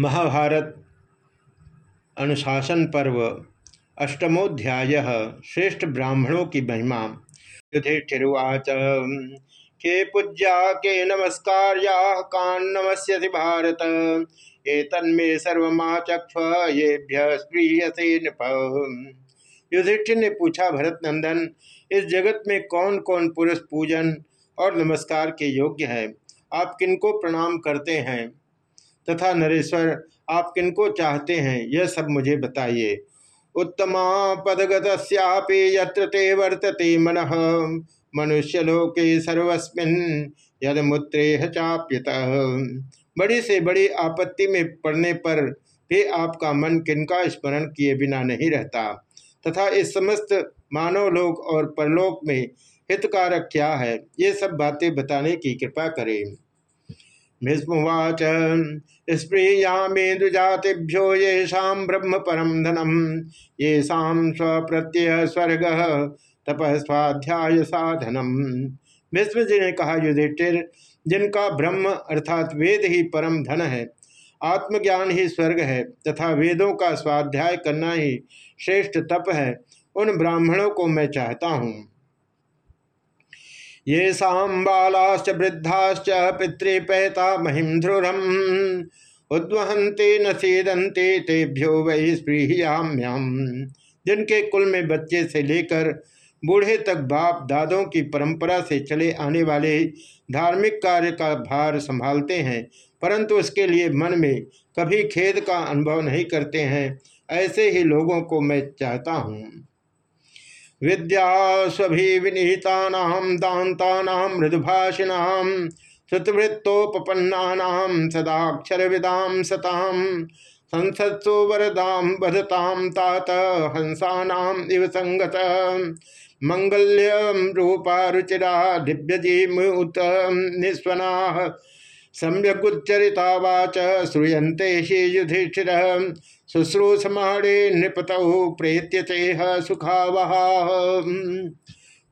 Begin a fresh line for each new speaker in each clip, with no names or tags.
महाभारत, अनुशासन पर्व, अष्टमोध्याय, श्रेष्ठ ब्राह्मणों की महिमा, युधिष्ठिर्वाच। के पूज्या, के नमस्कार्या, कान नमस्यति भारत। ये तन्मे सर्वमाचक्ष येभ्य स्प्रीयसे नृप युधिष्ठिर ने पूछा भरत नंदन इस जगत में कौन कौन पुरुष पूजन और नमस्कार के योग्य है? आप किनको प्रणाम करते हैं? तथा नरेश्वर, आप किनको चाहते हैं? यह सब मुझे बताइए। उत्तमा पदगत ते वर्तते मन। मनुष्य लोके सर्वस्मिन यद मुत्रेह चाप्यत। बड़ी से बड़ी आपत्ति में पड़ने पर भी आपका मन किनका स्मरण किए बिना नहीं रहता? तथा इस समस्त मानव लोक और परलोक में हितकारक क्या है? ये सब बातें बताने की कृपा करें। भीष्मवाच स्प्रियामेन्दुजातिभ्यो येषा ब्रह्म परम धनम ये स्वप्रत्यय स्वर्ग तपस्वाध्याय साधनम भीष्म जी ने कहा, युधिष्ठिर, जिनका ब्रह्म अर्थात वेद ही परम धन है, आत्मज्ञान ही स्वर्ग है, तथा वेदों का स्वाध्याय करना ही श्रेष्ठ तप है, उन ब्राह्मणों को मैं चाहता हूँ। ये बालाश्च वृद्धाश्च पितृपैता महिम ध्रुरम उद्वहंते न सीदंते तेभ्यो वही स्पृहयाम्यम जिनके कुल में बच्चे से लेकर बूढ़े तक बाप दादों की परंपरा से चले आने वाले धार्मिक कार्य का भार संभालते हैं, परंतु उसके लिए मन में कभी खेद का अनुभव नहीं करते हैं, ऐसे ही लोगों को मैं चाहता हूँ। विद्यास्वभि विनीता दाता मृदुभाषिना श्रुतवृत्तोपन्ना सदाक्षर विदाम सताम संसत्सु वरदाम बधताम तात हंसा इव संगत मंगल्यम रूपा, रुचिरा दिव्यजीमूत निस्वना, सम्यगुच्चरिता वाच श्रूयते युधिष्ठिर शुश्रूषमाणे नृपत प्रेत्य सुखावह।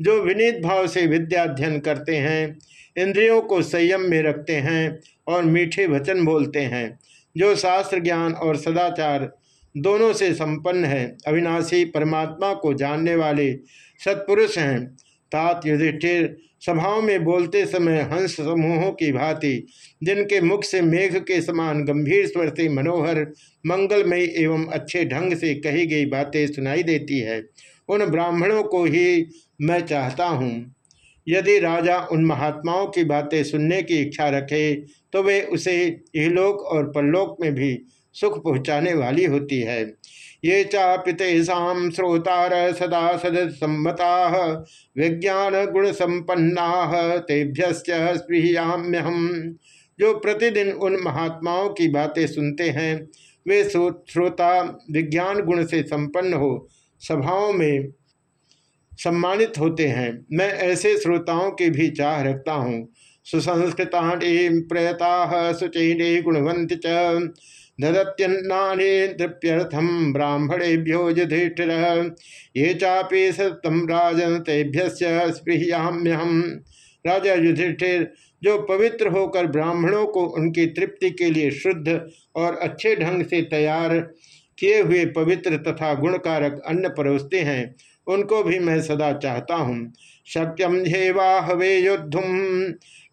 जो विनीत भाव से विद्याध्ययन करते हैं, इंद्रियों को संयम में रखते हैं और मीठे वचन बोलते हैं, जो शास्त्र ज्ञान और सदाचार दोनों से संपन्न है, अविनाशी परमात्मा को जानने वाले सत्पुरुष हैं, तात युधिष्ठिर सभाओं में बोलते समय हंस समूहों की भांति, जिनके मुख से मेघ के समान गंभीर स्वर से मनोहर, मंगलमयी एवं अच्छे ढंग से कही गई बातें सुनाई देती है, उन ब्राह्मणों को ही मैं चाहता हूँ। यदि राजा उन महात्माओं की बातें सुनने की इच्छा रखे तो वे उसे इहलोक और परलोक में भी सुख पहुँचाने वाली होती है। ये चापितेषा श्रोतार सदा सदसम्मता विज्ञान गुण संपन्ना तेभ्य स्पृहयाम्यहम जो प्रतिदिन उन महात्माओं की बातें सुनते हैं, वे श्रोता विज्ञान गुण से संपन्न हो, सभाओं में सम्मानित होते हैं। मैं ऐसे श्रोताओं की भी चाह रखता हूँ। सुसंस्कृता प्रयता सुचैने गुणवंत च। ददत्यन्नानि तृप्यर्थम ब्राह्मणेभ्यो युधिष्ठिर। ये चापी सतम राजन तेभ्य स्पृहयाम्यहम राजा युधिष्ठिर, जो पवित्र होकर ब्राह्मणों को उनकी तृप्ति के लिए शुद्ध और अच्छे ढंग से तैयार किए हुए पवित्र तथा गुणकारक अन्न परोसते हैं, उनको भी मैं सदा चाहता हूँ। शक्यम हेवाहवे युद्धुम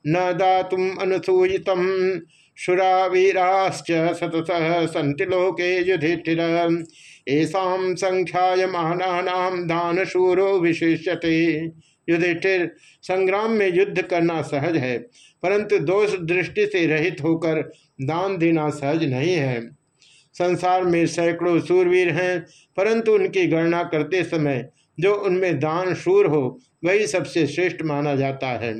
न दातुम अनुसूयितम शुरावीराश्च सतत सन्ति लोके युधिष्ठिर। ऐसा संख्यायमानाम दान शूरो विशेषते युधिष्ठिर, संग्राम में युद्ध करना सहज है, परंतु दोष दृष्टि से रहित होकर दान देना सहज नहीं है। संसार में सैकड़ों सूरवीर हैं, परंतु उनकी गणना करते समय जो उनमें दान शूर हो, वही सबसे श्रेष्ठ माना जाता है।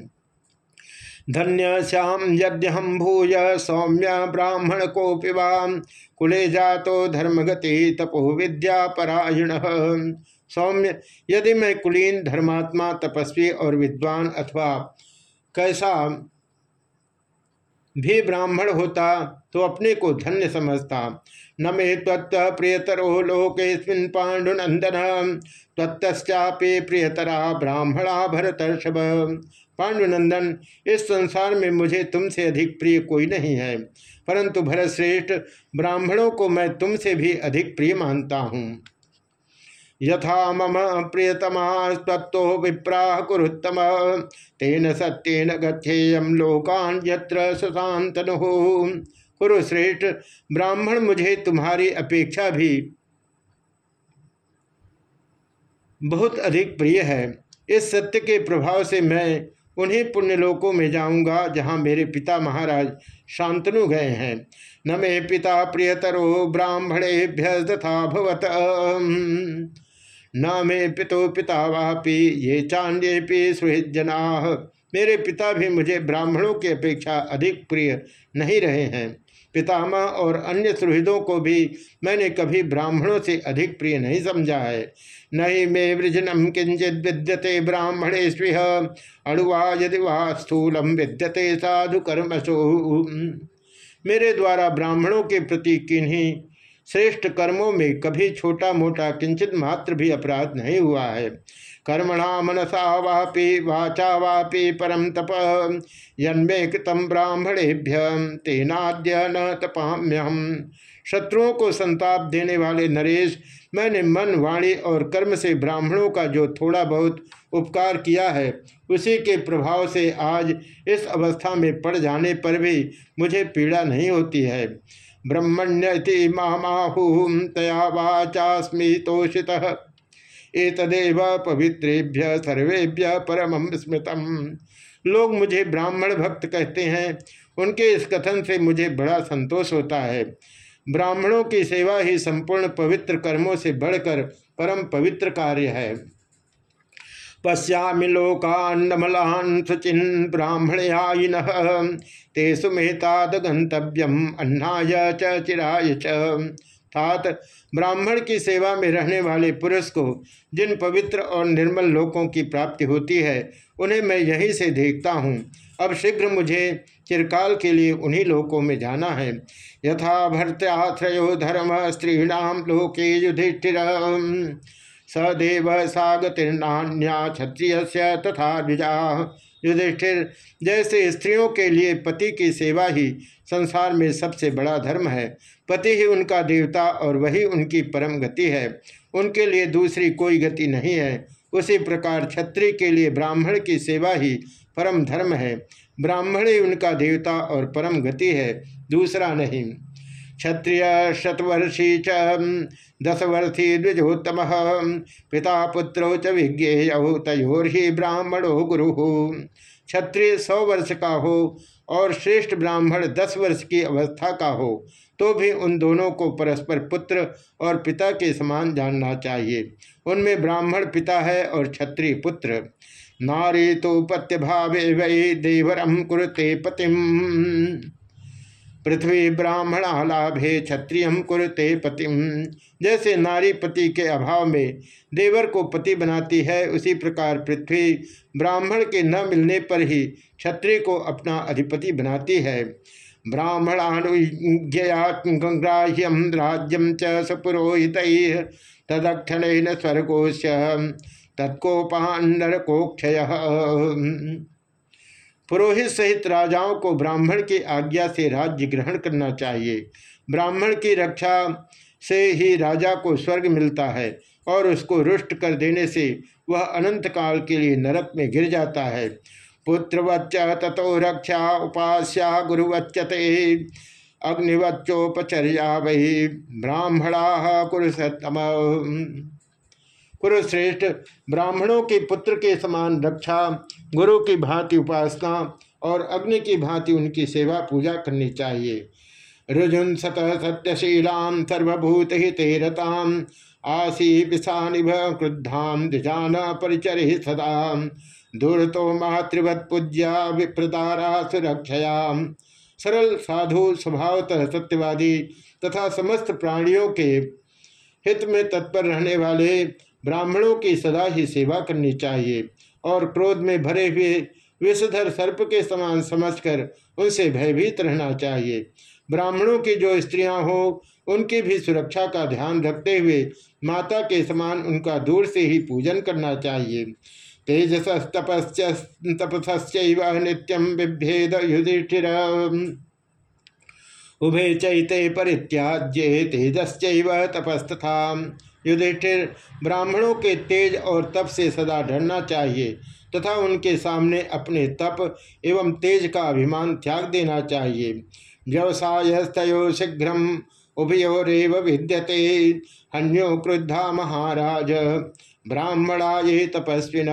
धन्य श्याम यद्यहम भूय सौम्य ब्राह्मण को पिवाम कुले जातो धर्मगति तपो विद्या परायण। सौम्य, यदि मैं कुलीन धर्मात्मा, तपस्वी और विद्वान अथवा कैसा भी ब्राह्मण होता तो अपने को धन्य समझता। न मे तत्व प्रियतरो लोकेस्मिन पांडुनंदन तत्चापे प्रियतरा ब्राह्मणा भरतर्षभ। पांडुनंदन, इस संसार में मुझे तुमसे अधिक प्रिय कोई नहीं है, परंतु भरत श्रेष्ठ ब्राह्मणों को मैं तुमसे भी अधिक प्रिय मानता हूँ। यथा मम प्रियतमा तत्तो विप्राह कुरुत्तम, तेन सत्यन गच्छेयम लोकान यत्र सुशांतनु कुरुश्रेष्ठ ब्राह्मण, मुझे तुम्हारी अपेक्षा भी बहुत अधिक प्रिय है। इस सत्य के प्रभाव से मैं उन्हीं पुण्यलोकों में जाऊँगा, जहाँ मेरे पिता महाराज शांतनु गए हैं। न मे पिता प्रियतरो ब्राह्मणेभ्य तथा भवत। न मे पितो पिता वापी ये चांद्येपी सुहृद जना मेरे पिता भी मुझे ब्राह्मणों की अपेक्षा अधिक प्रिय नहीं रहे हैं। पितामह और अन्य सुहृदों को भी मैंने कभी ब्राह्मणों से अधिक प्रिय नहीं समझा है। नहीं मे वृजनम किंचित विद्यते ब्राह्मणे स्वीह अणुवा यदि वह स्थूलम विद्यते साधु कर्मसु मेरे द्वारा ब्राह्मणों के प्रति किन्हीं श्रेष्ठ कर्मों में कभी छोटा मोटा किंचित मात्र भी अपराध नहीं हुआ है। कर्मणा मनसा वापी, वाचा वापी परम तप। यन्मे कृतम ब्राह्मणेभ्य, तेनाद्य न तपाम्यहम। शत्रुओं को संताप देने वाले नरेश, मैंने मन, वाणी और कर्म से ब्राह्मणों का जो थोड़ा बहुत उपकार किया है, उसी के प्रभाव से आज इस अवस्था में पड़ जाने पर भी मुझे पीड़ा नहीं होती है। ब्रह्मण्य माहू तया वाचास्मी तोषित। एतदेव पवित्रेभ्य सर्वेभ्य परम स्मृतम लोग मुझे ब्राह्मण भक्त कहते हैं। उनके इस कथन से मुझे बड़ा संतोष होता है। ब्राह्मणों की सेवा ही संपूर्ण पवित्र कर्मों से बढ़कर परम पवित्र कार्य है। पश्यामि लोकान्नमलान सुचिन ब्राह्मणयायिन। ते सुमेताद गंतव्यम अन्नाय चिराय च। तात ब्राह्मण की सेवा में रहने वाले पुरुष को जिन पवित्र और निर्मल लोकों की प्राप्ति होती है, उन्हें मैं यहीं से देखता हूँ। अब शीघ्र मुझे चिरकाल के लिए उन्हीं लोकों में जाना है। यथा भर्त्याश्रयो धर्म स्त्रीणाम लोके युधिष्ठिर सदेव सागतिर्नान्या क्षत्रिय तथा द्विजा। युधिष्ठिर, जैसे स्त्रियों के लिए पति की सेवा ही संसार में सबसे बड़ा धर्म है, पति ही उनका देवता और वही उनकी परम गति है। उनके लिए दूसरी कोई गति नहीं है। उसी प्रकार क्षत्रिय के लिए ब्राह्मण की सेवा ही परम धर्म है। ब्राह्मण ही उनका देवता और परम गति है, दूसरा नहीं। क्षत्रिय शतवर्षी च दसवर्षी द्विजोत्तम। पिता पुत्रो च विज्ञेय तयोर ही ब्राह्मणो गुरु। क्षत्रिय सौ वर्ष का हो और श्रेष्ठ ब्राह्मण दस वर्ष की अवस्था का हो तो भी उन दोनों को परस्पर पुत्र और पिता के समान जानना चाहिए। उनमें ब्राह्मण पिता है और क्षत्रिय पुत्र। नारी तो पत्य भावे वही देवरम कुरते पतिम। पृथ्वी ब्राह्मण लाभे क्षत्रिय कुरते पति। जैसे नारी पति के अभाव में देवर को पति बनाती है, उसी प्रकार पृथ्वी ब्राह्मण के न मिलने पर ही क्षत्रिय को अपना अधिपति बनाती है। ब्राह्मणानुग्रह्यम राज्यम च सपुरोहित तदक्षण स्वर्गोश तत्कोपान्नरकोक्षय। पुरोहित सहित राजाओं को ब्राह्मण की आज्ञा से राज्य ग्रहण करना चाहिए। ब्राह्मण की रक्षा से ही राजा को स्वर्ग मिलता है और उसको रुष्ट कर देने से वह अनंत काल के लिए नरक में गिर जाता है। पुत्रवच्च ततो रक्षा उपास्या गुरुवच्चते अग्निवच्चोपचर्या वही ब्राह्मणा कुरुसतम कुरुश्रेष्ठ ब्राह्मणों के पुत्र के समान रक्षा, गुरु की भांति उपासना और अग्नि की भांति उनकी सेवा पूजा करनी चाहिए। रुजुन सत सत्यशीलाम सर्वभूत हितेरताम पिशानिभ क्रुद्धाम दिजान परिचर सदा। दूरतो मातृवत पूज्या विप्रदारा सुरक्षया। सरल, साधु, स्वभावतः सत्यवादी तथा समस्त प्राणियों के हित में तत्पर रहने वाले ब्राह्मणों की सदा ही सेवा करनी चाहिए और क्रोध में भरे हुए विषधर सर्प के समान समझकर उनसे भयभीत रहना चाहिए। ब्राह्मणों की जो स्त्रियाँ हो, उनकी भी सुरक्षा का ध्यान रखते हुए माता के समान उनका दूर से ही पूजन करना चाहिए। तेजस तपस्य नित्यम विभेद युधिष्ठिर। उभे चैते परित्याज्य तेजस्व तपस्तथा। युधिष्ठिर ब्राह्मणों के तेज और तप से सदा डरना चाहिए, तथा उनके सामने अपने तप एवं तेज का अभिमान त्याग देना चाहिए। व्यवसाय स्तो शीघ्र उभयोरेव विद्यते, हन्यो क्रुद्धा महाराज ब्राह्मणा ये तपस्विन।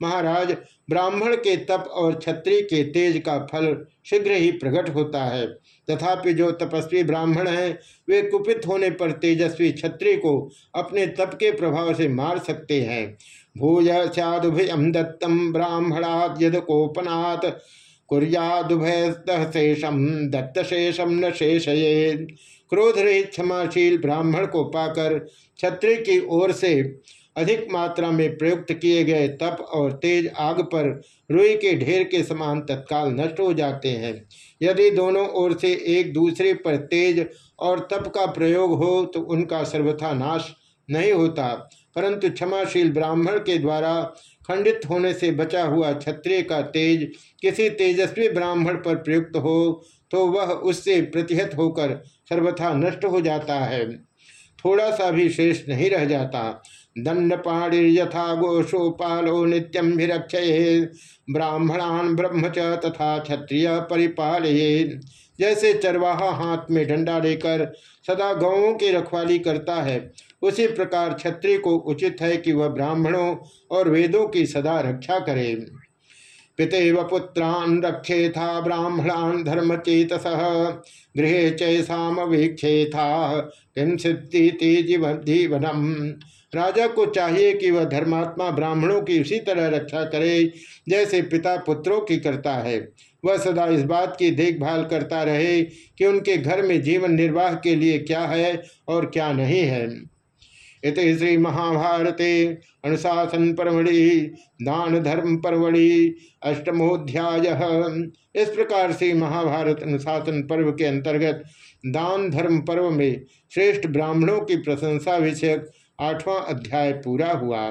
महाराज ब्राह्मण के तप और क्षत्रिय के तेज का फल शीघ्र ही प्रकट होता है। तथापि जो तपस्वी ब्राह्मण हैं, वे कुपित होने पर तेजस्वी क्षत्रिय को अपने तप के प्रभाव से मार सकते हैं। भूय सदुभयम दत्तम ब्राह्मणाद यद कोपनात् कुरियादुभयशेषम दत्तशेषम न शेषये क्रोध रहित क्षमाशील ब्राह्मण को पाकर क्षत्रिय की ओर से अधिक मात्रा में प्रयुक्त किए गए तप और तेज आग पर रुई के ढेर के समान तत्काल नष्ट हो जाते हैं। यदि दोनों ओर से एक दूसरे पर तेज और तप का प्रयोग हो तो उनका सर्वथा नाश नहीं होता। परंतु क्षमाशील ब्राह्मण के द्वारा खंडित होने से बचा हुआ क्षत्रिय का तेज किसी तेजस्वी ब्राह्मण पर प्रयुक्त हो तो वह उससे प्रतिहत होकर सर्वथा नष्ट हो जाता है। थोड़ा सा भी शेष नहीं रह जाता। दंड यथा गोशोपालो नित्यम भिरक्षये ब्राह्मणान ब्रह्म च तथा क्षत्रिय परिपाल जैसे चरवाहा हाथ में डंडा लेकर सदा गौों की रखवाली करता है, उसी प्रकार क्षत्रिय को उचित है कि वह ब्राह्मणों और वेदों की सदा रक्षा करे। पितेव पुत्रान रक्षे था ब्राह्मणान धर्म चेतस गृह चैसाम वीक्षे था किम सिद्धि जीवनम। राजा को चाहिए कि वह धर्मात्मा ब्राह्मणों की उसी तरह रक्षा करे, जैसे पिता पुत्रों की करता है। वह सदा इस बात की देखभाल करता रहे कि उनके घर में जीवन निर्वाह के लिए क्या है और क्या नहीं है। इत श्री महाभारते अनुशासन परमढ़ि, दान धर्म परमढ़ि, अष्टमोध्याय। इस प्रकार से महाभारत अनुशासन पर्व के अंतर्गत दान धर्म पर्व में श्रेष्ठ ब्राह्मणों की प्रशंसा विषयक आठवां अध्याय पूरा हुआ।